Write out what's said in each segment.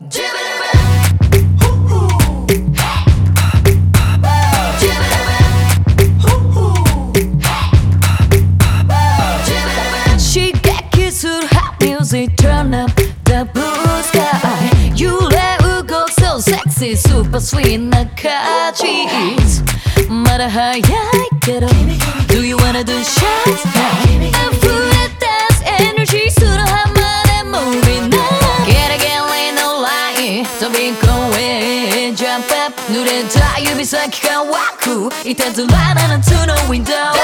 She got kids who hot music, turn up the blue sky. You let go so sexy, super sweet, nakachis. Mara high, get up. Do you wanna do shots? 濡れた指先が湧くいたずらな夏のウィンドウ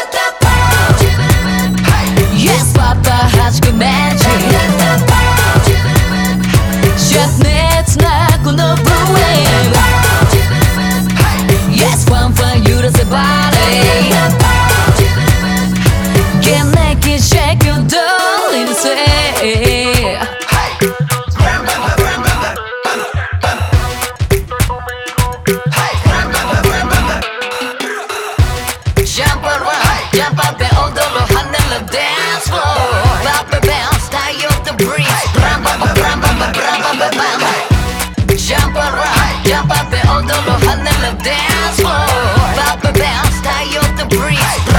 Jump up and all the low, and the dance floor Bop a bounce, tie up the breeze.